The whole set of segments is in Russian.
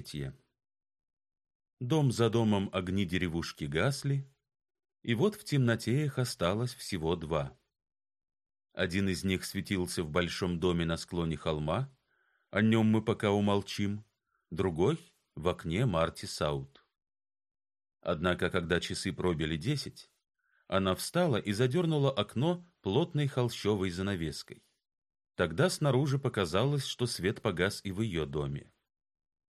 третье. Дом за домом огни деревушки гасли, и вот в темноте их осталось всего два. Один из них светился в большом доме на склоне холма, о нем мы пока умолчим, другой — в окне Марти Саут. Однако, когда часы пробили десять, она встала и задернула окно плотной холщовой занавеской. Тогда снаружи показалось, что свет погас и в ее доме.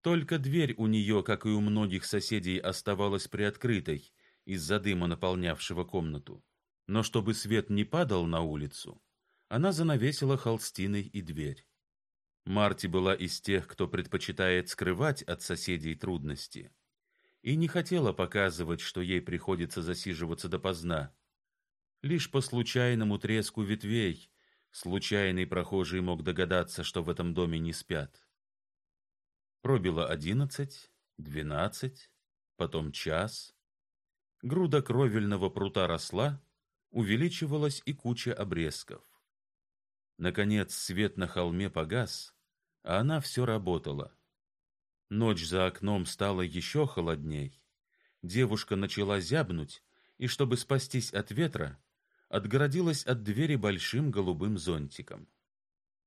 Только дверь у нее, как и у многих соседей, оставалась приоткрытой из-за дыма, наполнявшего комнату. Но чтобы свет не падал на улицу, она занавесила холстиной и дверь. Марти была из тех, кто предпочитает скрывать от соседей трудности, и не хотела показывать, что ей приходится засиживаться допоздна. Лишь по случайному треску ветвей случайный прохожий мог догадаться, что в этом доме не спят. Пробило одиннадцать, двенадцать, потом час. Груда кровельного прута росла, увеличивалась и куча обрезков. Наконец свет на холме погас, а она все работала. Ночь за окном стала еще холодней. Девушка начала зябнуть, и чтобы спастись от ветра, отгородилась от двери большим голубым зонтиком.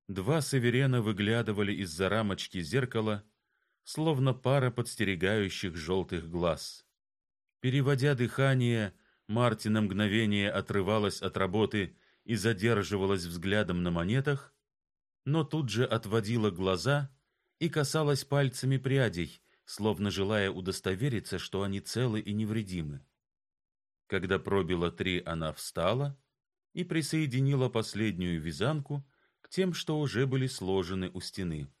Два северена выглядывали из-за рамочки зеркала словно пара подстерегающих желтых глаз. Переводя дыхание, Марти на мгновение отрывалась от работы и задерживалась взглядом на монетах, но тут же отводила глаза и касалась пальцами прядей, словно желая удостовериться, что они целы и невредимы. Когда пробило три, она встала и присоединила последнюю вязанку к тем, что уже были сложены у стены.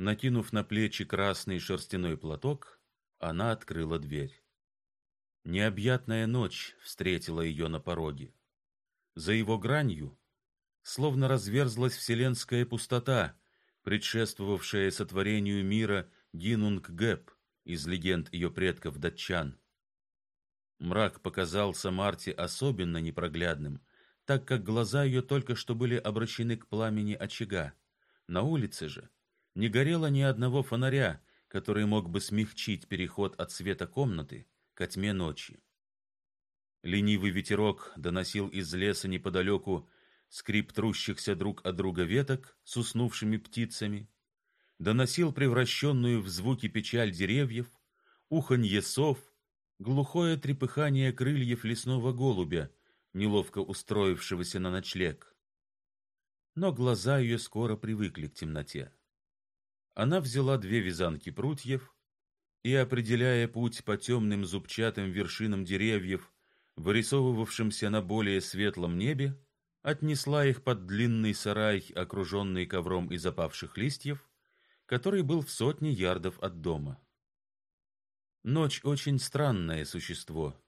Накинув на плечи красный шерстяной платок, она открыла дверь. Необъятная ночь встретила ее на пороге. За его гранью словно разверзлась вселенская пустота, предшествовавшая сотворению мира Гинунг-Гэп из легенд ее предков датчан. Мрак показался Марте особенно непроглядным, так как глаза ее только что были обращены к пламени очага. На улице же не горело ни одного фонаря, который мог бы смягчить переход от света комнаты к тьме ночи. Ленивый ветерок доносил из леса неподалеку скрип трущихся друг от друга веток с уснувшими птицами, доносил превращенную в звуки печаль деревьев, уханье сов, глухое трепыхание крыльев лесного голубя, неловко устроившегося на ночлег. Но глаза ее скоро привыкли к темноте. Она взяла две вязанки прутьев и, определяя путь по темным зубчатым вершинам деревьев, вырисовывавшимся на более светлом небе, отнесла их под длинный сарай, окруженный ковром из опавших листьев, который был в сотне ярдов от дома. Ночь очень странное существо.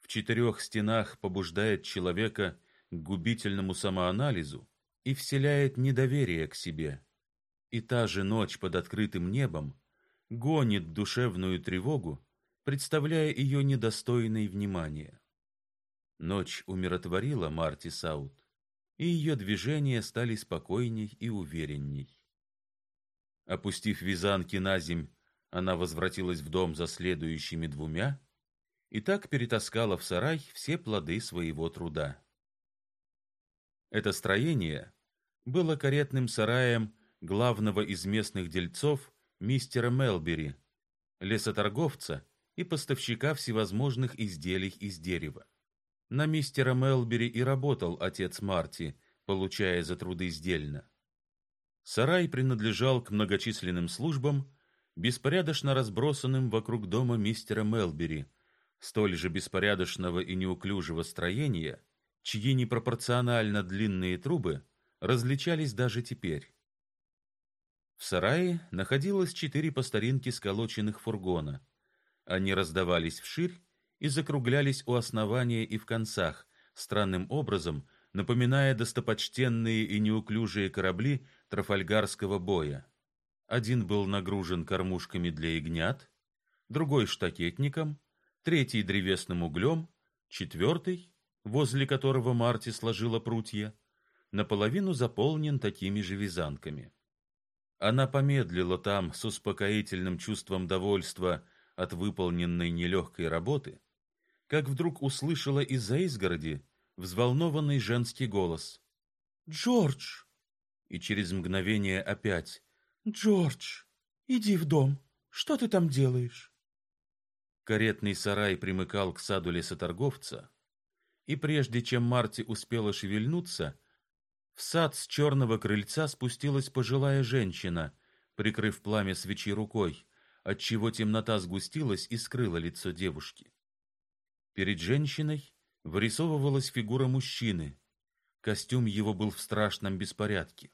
В четырех стенах побуждает человека к губительному самоанализу и вселяет недоверие к себе и та же ночь под открытым небом гонит душевную тревогу, представляя ее недостойной внимания. Ночь умиротворила Марти Саут, и ее движения стали спокойней и уверенней. Опустив вязанки на земь, она возвратилась в дом за следующими двумя и так перетаскала в сарай все плоды своего труда. Это строение было каретным сараем главного из местных дельцов мистера Мелбери, лесоторговца и поставщика всевозможных изделий из дерева. На мистера Мелбери и работал отец Марти, получая за труды сдельно. Сарай принадлежал к многочисленным службам, беспорядочно разбросанным вокруг дома мистера Мелбери, столь же беспорядочного и неуклюжего строения, чьи непропорционально длинные трубы различались даже теперь. В сарае находилось четыре по старинке сколоченных фургона. Они раздавались вширь и закруглялись у основания и в концах, странным образом напоминая достопочтенные и неуклюжие корабли Трафальгарского боя. Один был нагружен кормушками для ягнят, другой штакетником, третий древесным углем, четвертый, возле которого Марти сложила прутья, наполовину заполнен такими же вязанками. Она помедлила там с успокоительным чувством довольства от выполненной нелегкой работы, как вдруг услышала из-за изгороди взволнованный женский голос. «Джордж!» И через мгновение опять. «Джордж, иди в дом. Что ты там делаешь?» Каретный сарай примыкал к саду лесоторговца, и прежде чем Марти успела шевельнуться, в сад с черного крыльца спустилась пожилая женщина, прикрыв пламя свечи рукой, отчего темнота сгустилась и скрыла лицо девушки. Перед женщиной вырисовывалась фигура мужчины. Костюм его был в страшном беспорядке.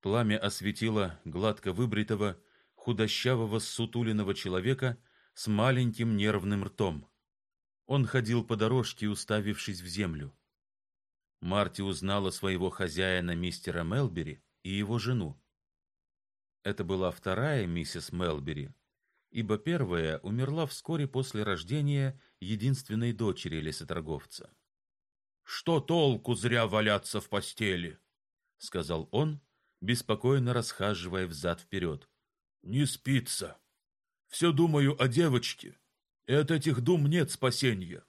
Пламя осветило гладко выбритого, худощавого, сутуленного человека с маленьким нервным ртом. Он ходил по дорожке, уставившись в землю. Марти узнала своего хозяина мистера Мелбери и его жену. Это была вторая миссис Мелбери, ибо первая умерла вскоре после рождения единственной дочери лесоторговца. Что толку зря валяться в постели, сказал он, беспокойно расхаживая взад вперед. Не спится. Все думаю о девочке, и от этих дум нет спасения.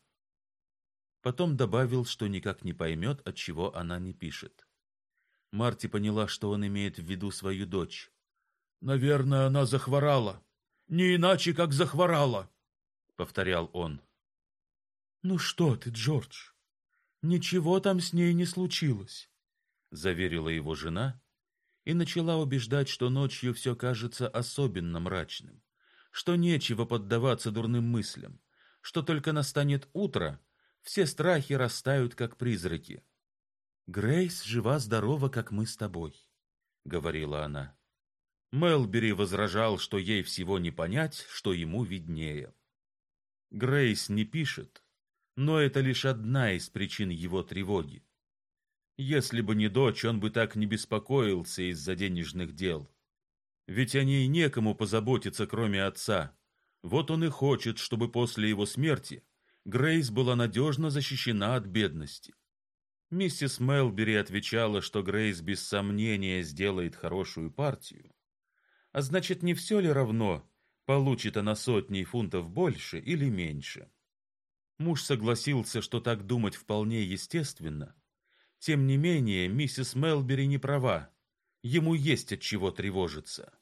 Потом добавил, что никак не поймет, от чего она не пишет. Марти поняла, что он имеет в виду свою дочь. Наверное, она захворала. Не иначе, как захворала, повторял он. Ну что ты, Джордж? Ничего там с ней не случилось, заверила его жена и начала убеждать, что ночью все кажется особенно мрачным, что нечего поддаваться дурным мыслям, что только настанет утро, все страхи растают как призраки. Грейс жива здорова, как мы с тобой, говорила она. Мелбери возражал, что ей всего не понять, что ему виднее. Грейс не пишет, но это лишь одна из причин его тревоги. Если бы не дочь, он бы так не беспокоился из-за денежных дел. Ведь о ней некому позаботиться, кроме отца. Вот он и хочет, чтобы после его смерти Грейс была надежно защищена от бедности. Миссис Мелбери отвечала, что Грейс без сомнения сделает хорошую партию, а значит, не все ли равно, получит она сотни фунтов больше или меньше? Муж согласился, что так думать вполне естественно. Тем не менее, миссис Мелбери не права. Ему есть от чего тревожиться.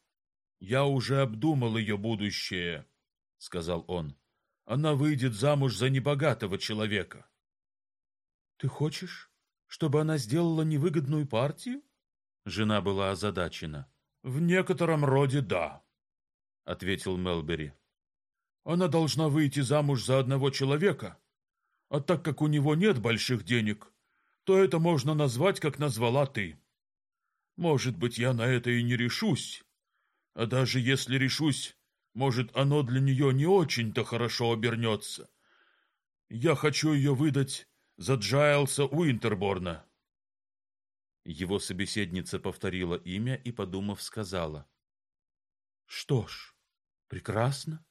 Я уже обдумал ее будущее, сказал он. Она выйдет замуж за небогатого человека. Ты хочешь, чтобы она сделала невыгодную партию? Жена была озадачена. В некотором роде да, ответил Мелбери. Она должна выйти замуж за одного человека, а так как у него нет больших денег, то это можно назвать, как назвала ты. Может быть, я на это и не решусь, а даже если решусь, может, оно для нее не очень-то хорошо обернется. Я хочу ее выдать за Джайлса Уинтерборна. Его собеседница повторила имя и, подумав, сказала: "Что ж, прекрасно.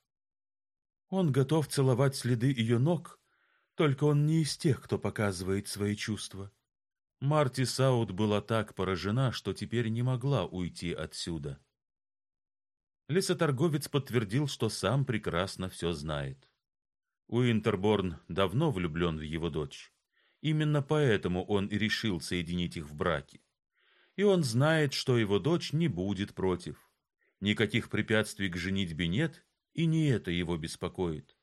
Он готов целовать следы ее ног, только он не из тех, кто показывает свои чувства". Марти Саут была так поражена, что теперь не могла уйти отсюда. Лесоторговец подтвердил, что сам прекрасно все знает. Уинтерборн давно влюблен в его дочь. Именно поэтому он и решил соединить их в браке. И он знает, что его дочь не будет против. Никаких препятствий к женитьбе нет, и не это его беспокоит.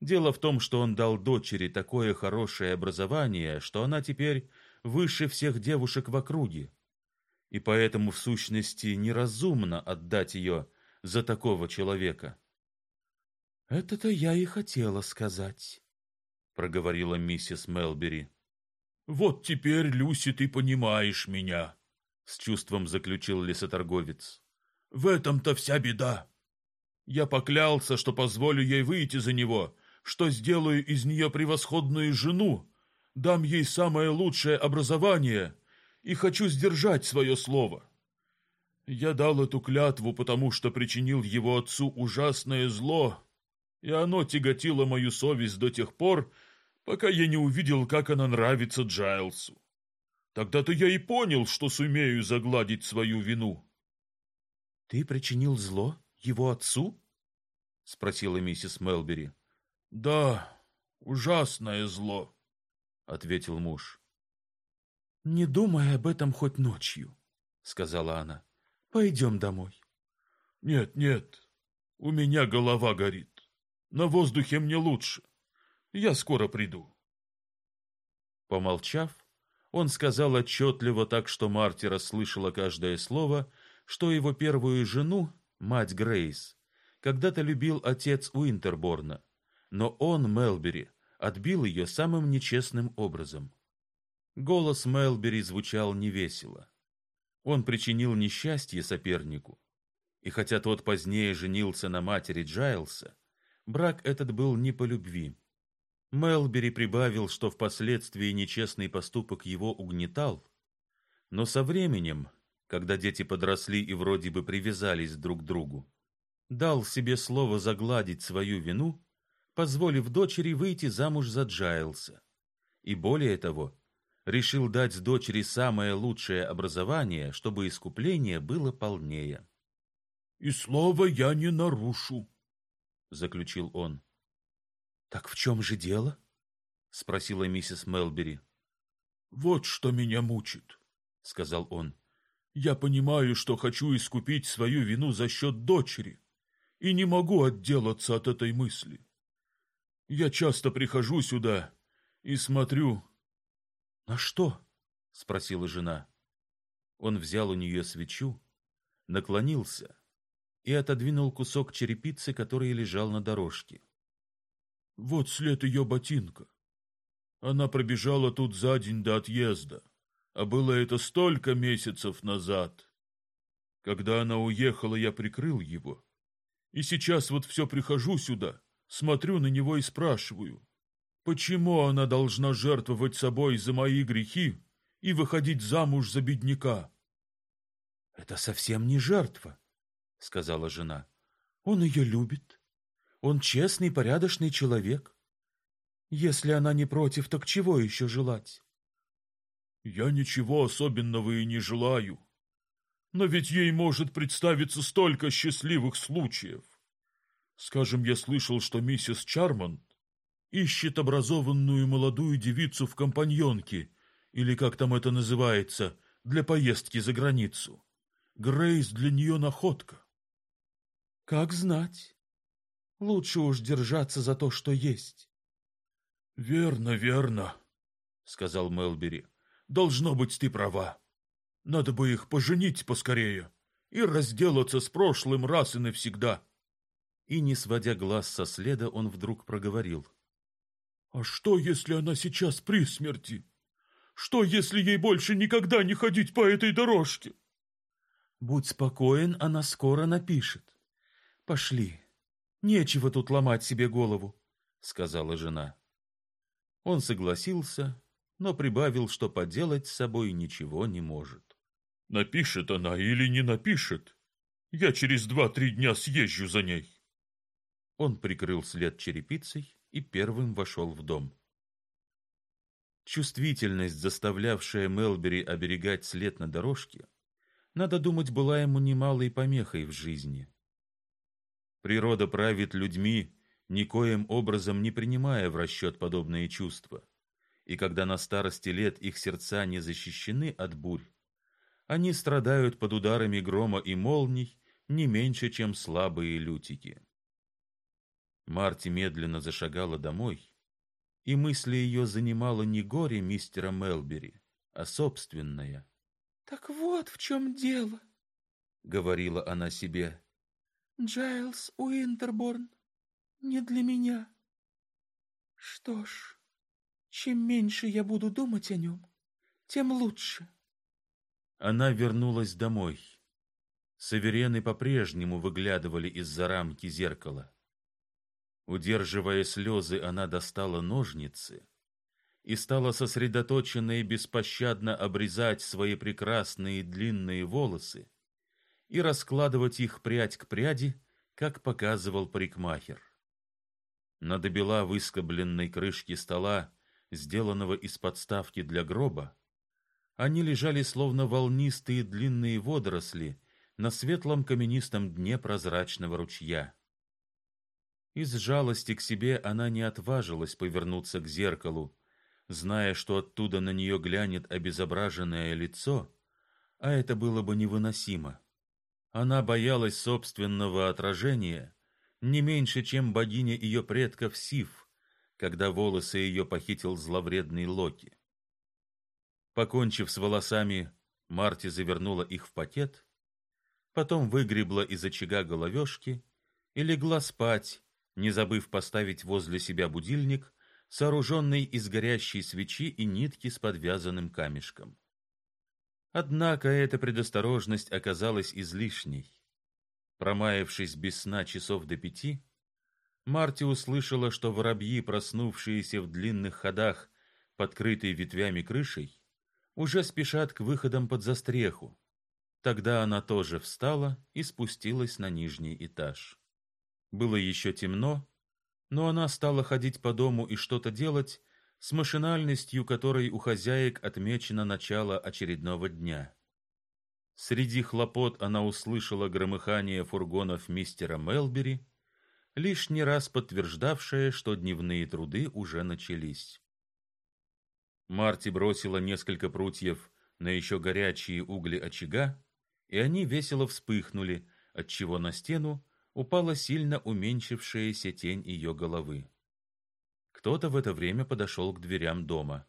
Дело в том, что он дал дочери такое хорошее образование, что она теперь выше всех девушек в округе. И поэтому в сущности неразумно отдать ее за такого человека. Это-то я и хотела сказать проговорила миссис Мелбери. Вот теперь, Люси, ты понимаешь меня, с чувством заключил лесоторговец. В этом-то вся беда. Я поклялся, что позволю ей выйти за него, что сделаю из нее превосходную жену, дам ей самое лучшее образование и хочу сдержать свое слово. Я дал эту клятву, потому что причинил его отцу ужасное зло, и оно тяготило мою совесть до тех пор, пока я не увидел, как она нравится Джайлсу. Тогда-то я и понял, что сумею загладить свою вину. Ты причинил зло его отцу? спросила миссис Мелбери. Да, ужасное зло, ответил муж. Не думай об этом хоть ночью, сказала она. Пойдем домой. Нет, нет. У меня голова горит. На воздухе мне лучше. Я скоро приду. Помолчав, он сказал отчетливо так, что Марти расслышала каждое слово, что его первую жену, мать Грейс, когда-то любил отец Уинтерборна, но он, Мелбери, отбил ее самым нечестным образом. Голос Мелбери звучал невесело. Он причинил несчастье сопернику, и хотя тот позднее женился на матери Джайлса, брак этот был не по любви. Мелбери прибавил, что впоследствии нечестный поступок его угнетал, но со временем, когда дети подросли и вроде бы привязались друг к другу, дал себе слово загладить свою вину, позволив дочери выйти замуж за Джайлса. И более того, решил дать дочери самое лучшее образование, чтобы искупление было полнее. И слова я не нарушу, заключил он. Так в чем же дело? спросила миссис Мелбери. Вот что меня мучит, сказал он. Я понимаю, что хочу искупить свою вину за счет дочери, и не могу отделаться от этой мысли. Я часто прихожу сюда и смотрю. На что? спросила жена. Он взял у нее свечу, наклонился и отодвинул кусок черепицы, который лежал на дорожке. Вот след ее ботинка. Она пробежала тут за день до отъезда, а было это столько месяцев назад. Когда она уехала, я прикрыл его. И сейчас вот все прихожу сюда, смотрю на него и спрашиваю, почему она должна жертвовать собой за мои грехи и выходить замуж за бедняка? Это совсем не жертва, сказала жена. Он ее любит. Он честный, порядочный человек. Если она не против, то к чего еще желать? Я ничего особенного и не желаю. Но ведь ей может представиться столько счастливых случаев. Скажем, я слышал, что миссис Чармонт ищет образованную молодую девицу в компаньонке, или как там это называется, для поездки за границу. Грейс для нее находка. Как знать. Лучше уж держаться за то, что есть. Верно, верно, сказал Мелбери. Должно быть, ты права. Надо бы их поженить поскорее и разделаться с прошлым раз и навсегда. И не сводя глаз со следа, он вдруг проговорил: А что, если она сейчас при смерти? Что, если ей больше никогда не ходить по этой дорожке? Будь спокоен, она скоро напишет. Пошли. Нечего тут ломать себе голову, сказала жена. Он согласился, но прибавил, что поделать с собой ничего не может. Напишет она или не напишет, я через два-три дня съезжу за ней. Он прикрыл след черепицей и первым вошел в дом. Чувствительность, заставлявшая Мелбери оберегать след на дорожке, надо думать, была ему немалой помехой в жизни. Природа правит людьми, никоим образом не принимая в расчет подобные чувства. И когда на старости лет их сердца не защищены от бурь, они страдают под ударами грома и молний не меньше, чем слабые лютики. Марти медленно зашагала домой, и мысли ее занимало не горе мистера Мелбери, а собственное. Так вот в чем дело, говорила она себе. Джайлс Уинтерборн не для меня. Что ж, чем меньше я буду думать о нем, тем лучше. Она вернулась домой. Саверены по-прежнему выглядывали из-за рамки зеркала. Удерживая слезы, она достала ножницы и стала сосредоточенно и беспощадно обрезать свои прекрасные длинные волосы, и раскладывать их прядь к пряди, как показывал парикмахер. На добела выскобленной крышке стола, сделанного из подставки для гроба, они лежали словно волнистые длинные водоросли на светлом каменистом дне прозрачного ручья. Из жалости к себе она не отважилась повернуться к зеркалу, зная, что оттуда на нее глянет обезображенное лицо, а это было бы невыносимо. Она боялась собственного отражения не меньше, чем богиня ее предков Сиф, когда волосы ее похитил зловредный Локи. Покончив с волосами, Марти завернула их в пакет, потом выгребла из очага головешки и легла спать, не забыв поставить возле себя будильник, сооруженный из горящей свечи и нитки с подвязанным камешком. Однако эта предосторожность оказалась излишней. Промаявшись без сна часов до пяти, Марти услышала, что воробьи, проснувшиеся в длинных ходах, подкрытой ветвями крышей, уже спешат к выходам под застреху. Тогда она тоже встала и спустилась на нижний этаж. Было еще темно, но она стала ходить по дому и что-то делать с машинальностью, которой у хозяек отмечено начало очередного дня. Среди хлопот она услышала громыхание фургонов мистера Мелбери, лишний раз подтверждавшее, что дневные труды уже начались. Марти бросила несколько прутьев на еще горячие угли очага, и они весело вспыхнули, отчего на стену упала сильно уменьшившаяся тень ее головы. Кто-то в это время подошел к дверям дома.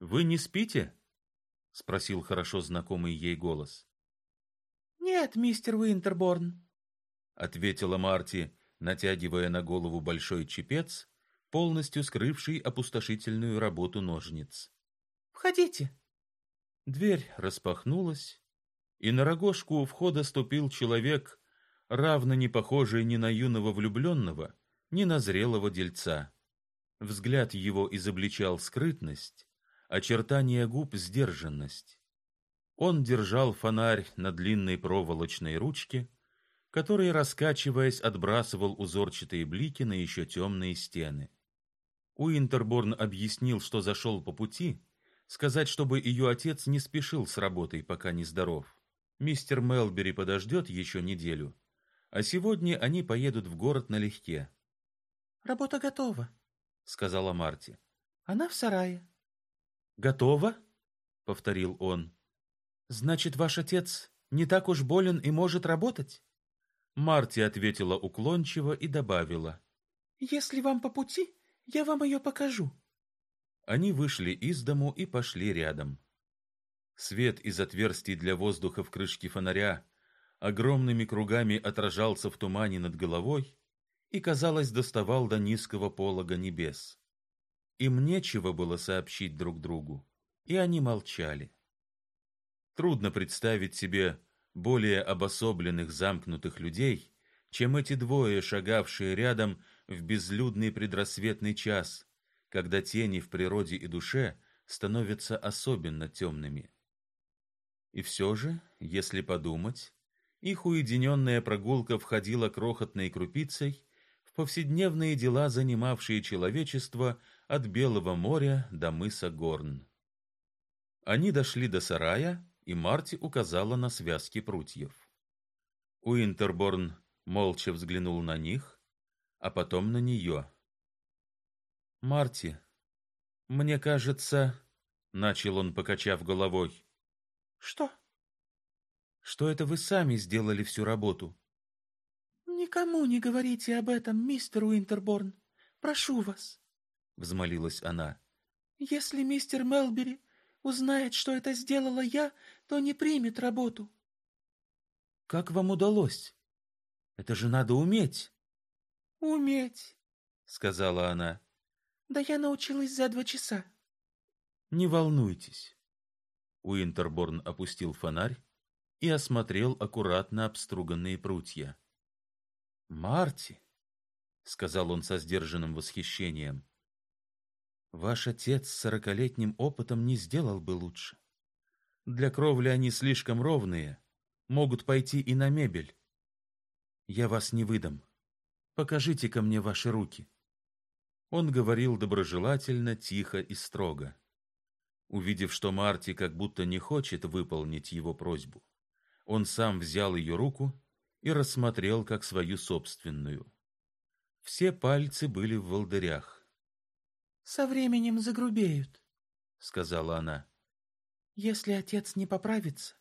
Вы не спите? спросил хорошо знакомый ей голос. Нет, мистер Уинтерборн, ответила Марти, натягивая на голову большой чепец, полностью скрывший опустошительную работу ножниц. Входите. Дверь распахнулась, и на рогожку у входа ступил человек равно не похожий ни на юного влюбленного, ни на зрелого дельца. Взгляд его изобличал скрытность, очертания губ сдержанность. Он держал фонарь на длинной проволочной ручке, который, раскачиваясь, отбрасывал узорчатые блики на еще темные стены. Уинтерборн объяснил, что зашел по пути, сказать, чтобы ее отец не спешил с работой, пока не здоров. Мистер Мелбери подождет еще неделю, а сегодня они поедут в город налегке. Работа готова, сказала Марти. Она в сарае. Готова? повторил он. Значит, ваш отец не так уж болен и может работать? Марти ответила уклончиво и добавила: Если вам по пути, я вам ее покажу. Они вышли из дому и пошли рядом. Свет из отверстий для воздуха в крышке фонаря огромными кругами отражался в тумане над головой и, казалось, доставал до низкого полога небес. Им нечего было сообщить друг другу, и они молчали. Трудно представить себе более обособленных замкнутых людей, чем эти двое, шагавшие рядом в безлюдный предрассветный час, когда тени в природе и душе становятся особенно темными. И все же, если подумать, их уединенная прогулка входила крохотной крупицей в повседневные дела, занимавшие человечество от Белого моря до мыса Горн. Они дошли до сарая, и Марти указала на связки прутьев. Уинтерборн молча взглянул на них, а потом на нее. Марти, мне кажется, начал он, покачав головой. Что? Что это вы сами сделали всю работу. Никому не говорите об этом, мистер Уинтерборн. Прошу вас, взмолилась она. Если мистер Мелбери узнает, что это сделала я, то не примет работу. Как вам удалось? Это же надо уметь. Уметь, сказала она. Да я научилась за два часа. Не волнуйтесь. Уинтерборн опустил фонарь и осмотрел аккуратно обструганные прутья. "Марти", сказал он со сдержанным восхищением. "Ваш отец с сорокалетним опытом не сделал бы лучше. Для кровли они слишком ровные, могут пойти и на мебель. Я вас не выдам. покажите ко мне ваши руки". Он говорил доброжелательно, тихо и строго. Увидев, что Марти как будто не хочет выполнить его просьбу, Он сам взял ее руку и рассмотрел как свою собственную. Все пальцы были в волдырях. Со временем загрубеют, сказала она. Если отец не поправится,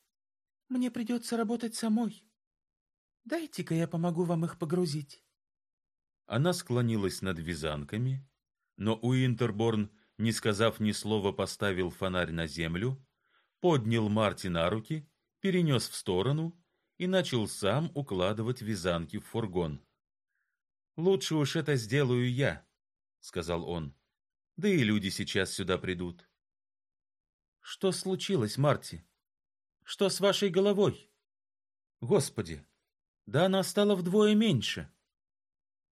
мне придется работать самой. Дайте-ка я помогу вам их погрузить. Она склонилась над вязанками, но Уинтерборн, не сказав ни слова, поставил фонарь на землю, поднял Марти на руки, перенес в сторону и начал сам укладывать вязанки в фургон. Лучше уж это сделаю я, сказал он. Да и люди сейчас сюда придут. Что случилось, Марти? Что с вашей головой? Господи, да она стала вдвое меньше.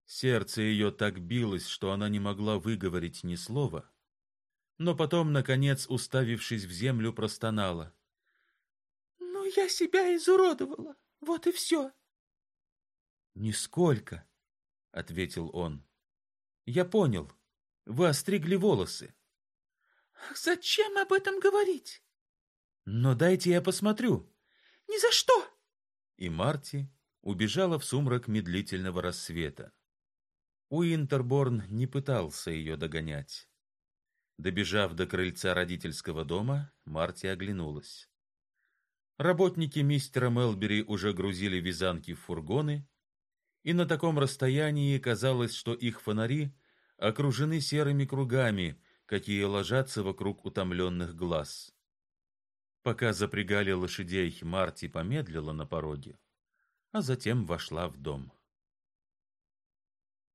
Сердце ее так билось, что она не могла выговорить ни слова, но потом, наконец, уставившись в землю, простонала. «Ну, я себя изуродовала, вот и все». «Нисколько», — ответил он. «Я понял, вы остригли волосы». «Зачем об этом говорить?» «Но дайте я посмотрю». «Ни за что!» И Марти убежала в сумрак медлительного рассвета. Уинтерборн не пытался ее догонять. Добежав до крыльца родительского дома, Марти оглянулась. Работники мистера Мелбери уже грузили вязанки в фургоны, и на таком расстоянии казалось, что их фонари окружены серыми кругами, какие ложатся вокруг утомленных глаз. Пока запрягали лошадей, Марти помедлила на пороге, а затем вошла в дом.